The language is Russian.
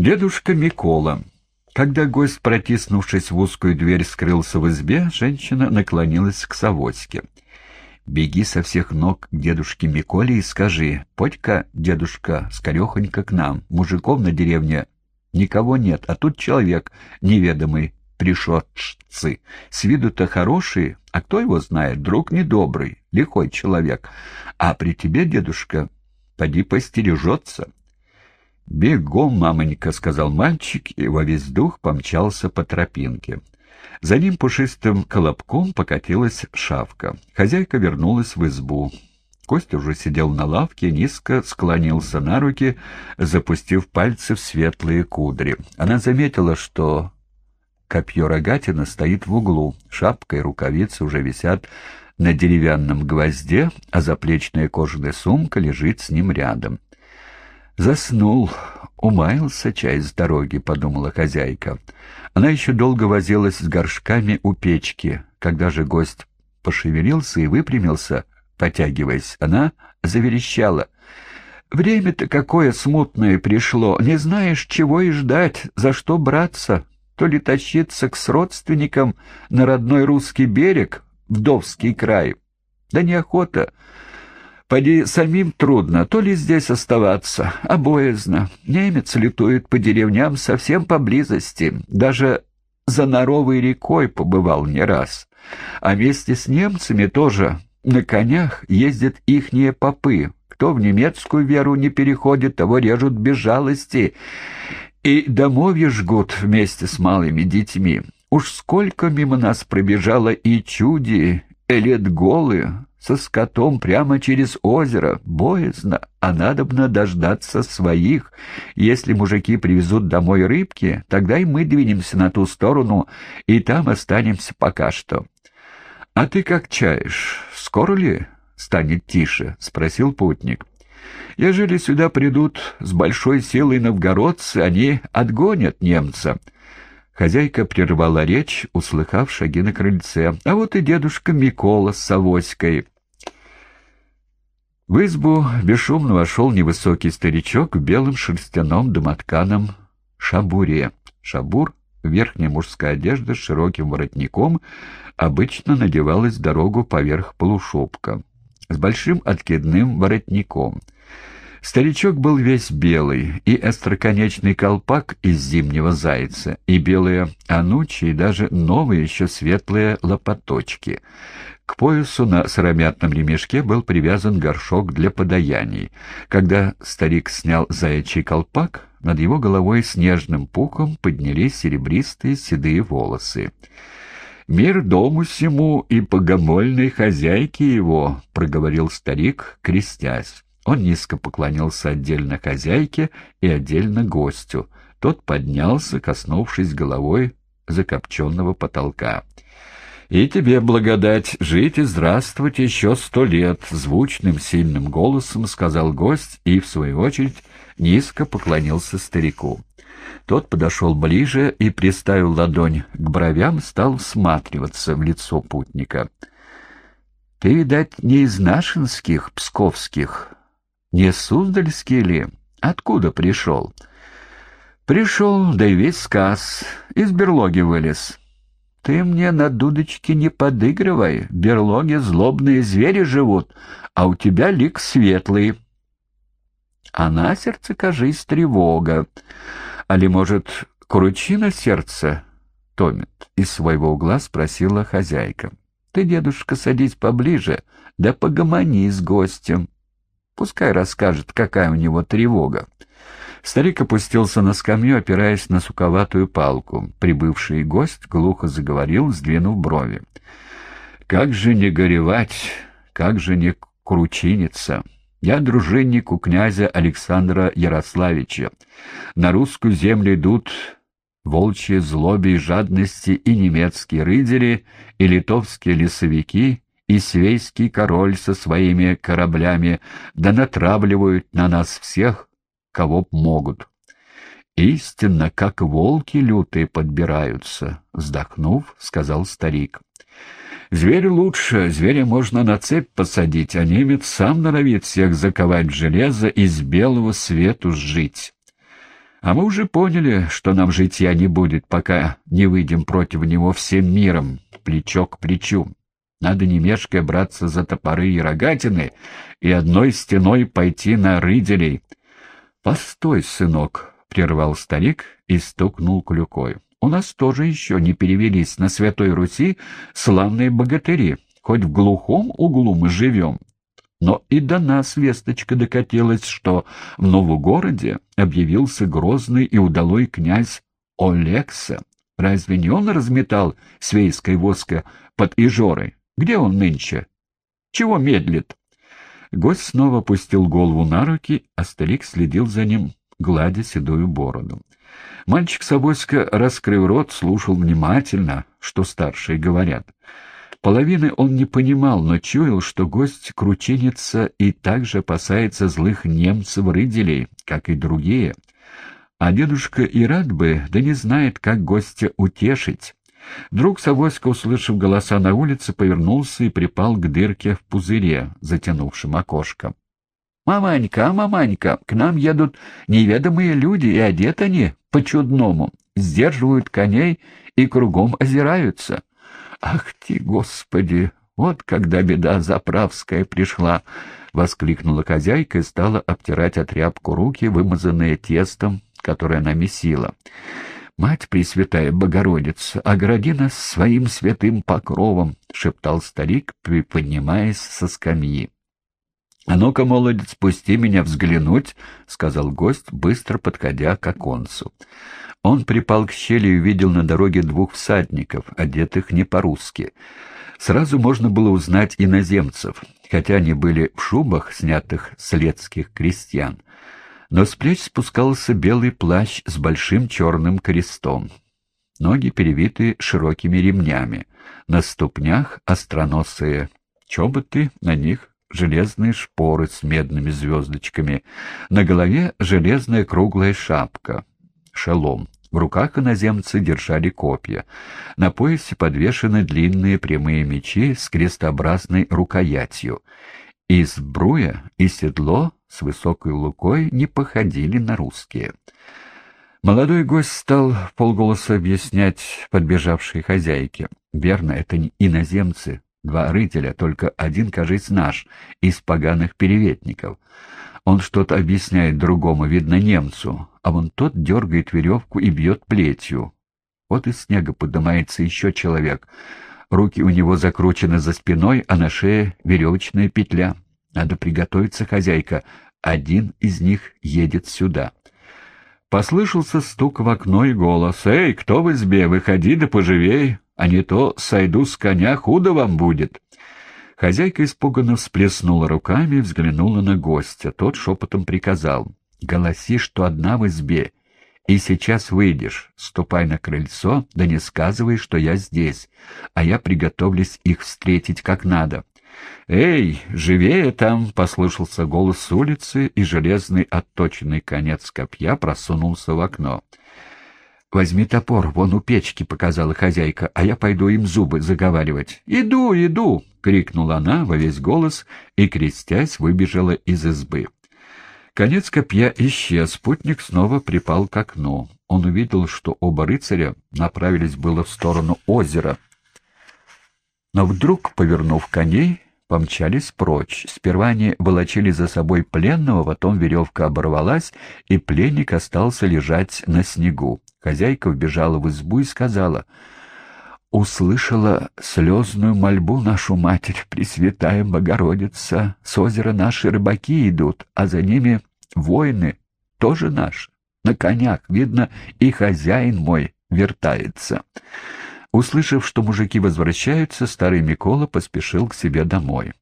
Дедушка Микола. Когда гость, протиснувшись в узкую дверь, скрылся в избе, женщина наклонилась к Савоське. «Беги со всех ног к дедушке Миколе и скажи, «Подь-ка, дедушка, скорехонько к нам, мужиков на деревне никого нет, а тут человек неведомый, пришедшцы. С виду-то хороший, а кто его знает, друг недобрый, лихой человек. А при тебе, дедушка, поди постережется». «Бегом, мамонька», — сказал мальчик, и во весь дух помчался по тропинке. За ним пушистым колобком покатилась шавка. Хозяйка вернулась в избу. Костя уже сидел на лавке, низко склонился на руки, запустив пальцы в светлые кудри. Она заметила, что копье рогатина стоит в углу, шапка и рукавицы уже висят на деревянном гвозде, а заплечная кожаная сумка лежит с ним рядом. «Заснул, умаялся чай с дороги», — подумала хозяйка. Она еще долго возилась с горшками у печки. Когда же гость пошевелился и выпрямился, потягиваясь, она заверещала. «Время-то какое смутное пришло! Не знаешь, чего и ждать, за что браться, то ли тащиться к сродственникам на родной русский берег, вдовский край. Да неохота!» Поди самим трудно, то ли здесь оставаться, а боязно. Немец летует по деревням совсем поблизости, даже за Наровой рекой побывал не раз. А вместе с немцами тоже на конях ездят ихние попы. Кто в немецкую веру не переходит, того режут без жалости. И домовья жгут вместе с малыми детьми. Уж сколько мимо нас пробежало и чуди, и лет голые, со скотом прямо через озеро. Боязно, а надобно дождаться своих. Если мужики привезут домой рыбки, тогда и мы двинемся на ту сторону, и там останемся пока что. — А ты как чаешь? Скоро ли станет тише? — спросил путник. — Ежели сюда придут с большой силой новгородцы, они отгонят немца. Хозяйка прервала речь, услыхав шаги на крыльце. А вот и дедушка Микола с Савоськой. В избу бесшумно вошел невысокий старичок в белом шерстяном домотканом шабуре. Шабур — верхняя мужская одежда с широким воротником, обычно надевалась дорогу поверх полушубка, с большим откидным воротником — Старичок был весь белый, и остроконечный колпак из зимнего зайца, и белые анучи, и даже новые еще светлые лопаточки. К поясу на сыромятном ремешке был привязан горшок для подаяний. Когда старик снял заячий колпак, над его головой снежным пухом поднялись серебристые седые волосы. «Мир дому всему и погомольной хозяйке его», — проговорил старик, крестясь. Он низко поклонился отдельно хозяйке и отдельно гостю. Тот поднялся, коснувшись головой закопченного потолка. «И тебе благодать жить и здравствовать еще сто лет!» — звучным сильным голосом сказал гость и, в свою очередь, низко поклонился старику. Тот подошел ближе и, приставил ладонь к бровям, стал всматриваться в лицо путника. «Ты, видать, не из нашинских, псковских, не Суздальский ли? Откуда пришел? Пришел, да и весь сказ. Из берлоги вылез. Ты мне на дудочке не подыгрывай. В берлоге злобные звери живут, а у тебя лик светлый. А на сердце, кажись, тревога. Али, может, кручина сердце томит? Из своего угла спросила хозяйка. Ты, дедушка, садись поближе, да погомони с гостем. Пускай расскажет, какая у него тревога. Старик опустился на скамью, опираясь на суковатую палку. Прибывший гость глухо заговорил, сдвинув брови. «Как же не горевать, как же не кручиниться!» Я дружинник у князя Александра Ярославича. На русскую землю идут волчьи злоби и жадности и немецкие рыцари, и литовские лесовики, и свейский король со своими кораблями, да натравливают на нас всех, кого могут. Истинно, как волки лютые подбираются, вздохнув, сказал старик. Зверь лучше, зверя можно на цепь посадить, а немец сам норовит всех заковать в железо и с белого свету сжить. А мы уже поняли, что нам житья не будет, пока не выйдем против него всем миром, плечо к плечу. Надо не мешкая браться за топоры и рогатины и одной стеной пойти на рыделей. — Постой, сынок, — прервал старик и стукнул клюкой. — У нас тоже еще не перевелись на Святой Руси славные богатыри. Хоть в глухом углу мы живем, но и до нас весточка докатилась, что в Новогороде объявился грозный и удалой князь Олекса. Разве не он разметал свейское воска под Ижорой? Где он нынче? Чего медлит? Гость снова опустил голову на руки, а старик следил за ним, гладя седую бороду. Мальчик Савоська, раскрыв рот, слушал внимательно, что старшие говорят — Половины он не понимал, но чуял, что гость кручинится и также опасается злых немцев-рыделей, как и другие. А дедушка и рад бы, да не знает, как гостя утешить. Вдруг Савоська, услышав голоса на улице, повернулся и припал к дырке в пузыре, затянувшем окошко. «Маманька, маманька, к нам едут неведомые люди, и одеты они по-чудному, сдерживают коней и кругом озираются». «Ах ты, Господи! Вот когда беда заправская пришла!» — воскликнула хозяйка и стала обтирать от тряпку руки, вымазанные тестом, которое она месила. «Мать Пресвятая Богородица, огради нас своим святым покровом!» — шептал старик, приподнимаясь со скамьи. «А ну-ка, молодец, пусти меня взглянуть», — сказал гость, быстро подходя к оконцу. Он припал к щели и увидел на дороге двух всадников, одетых не по-русски. Сразу можно было узнать иноземцев, хотя они были в шубах, снятых с летских крестьян. Но с плеч спускался белый плащ с большим черным крестом. Ноги перевиты широкими ремнями. На ступнях остроносые чоботы, на них железные шпоры с медными звездочками. На голове железная круглая шапка, шелом. В руках иноземцы держали копья. На поясе подвешены длинные прямые мечи с крестообразной рукоятью. И сбруя, и седло с высокой лукой не походили на русские. Молодой гость стал полголоса объяснять подбежавшей хозяйке. «Верно, это не иноземцы, два рытеля, только один, кажется, наш, из поганых переветников». Он что-то объясняет другому, видно, немцу, а вон тот дергает веревку и бьет плетью. Вот из снега поднимается еще человек. Руки у него закручены за спиной, а на шее веревочная петля. Надо приготовиться, хозяйка. Один из них едет сюда. Послышался стук в окно и голос. «Эй, кто в избе? Выходи да поживей, а не то сойду с коня, худо вам будет». Хозяйка испуганно всплеснула руками и взглянула на гостя. Тот шепотом приказал. «Голоси, что одна в избе, и сейчас выйдешь. Ступай на крыльцо, да не сказывай, что я здесь, а я приготовлюсь их встретить как надо». «Эй, живее там!» — послышался голос с улицы, и железный отточенный конец копья просунулся в окно. «Возьми топор, вон у печки», — показала хозяйка, — «а я пойду им зубы заговаривать». «Иду, иду!» — крикнула она во весь голос и, крестясь, выбежала из избы. Конец копья исчез, спутник снова припал к окну. Он увидел, что оба рыцаря направились было в сторону озера. Но вдруг, повернув коней, помчались прочь. Сперва они волочили за собой пленного, потом веревка оборвалась, и пленник остался лежать на снегу. Хозяйка вбежала в избу и сказала, «Услышала слезную мольбу нашу матерь, Пресвятая Богородица. С озера наши рыбаки идут, а за ними воины, тоже наши. На конях, видно, и хозяин мой вертается». Услышав, что мужики возвращаются, старый Микола поспешил к себе домой.